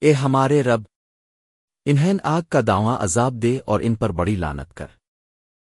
اے ہمارے رب انہیں آگ کا داواں عذاب دے اور ان پر بڑی لانت کر۔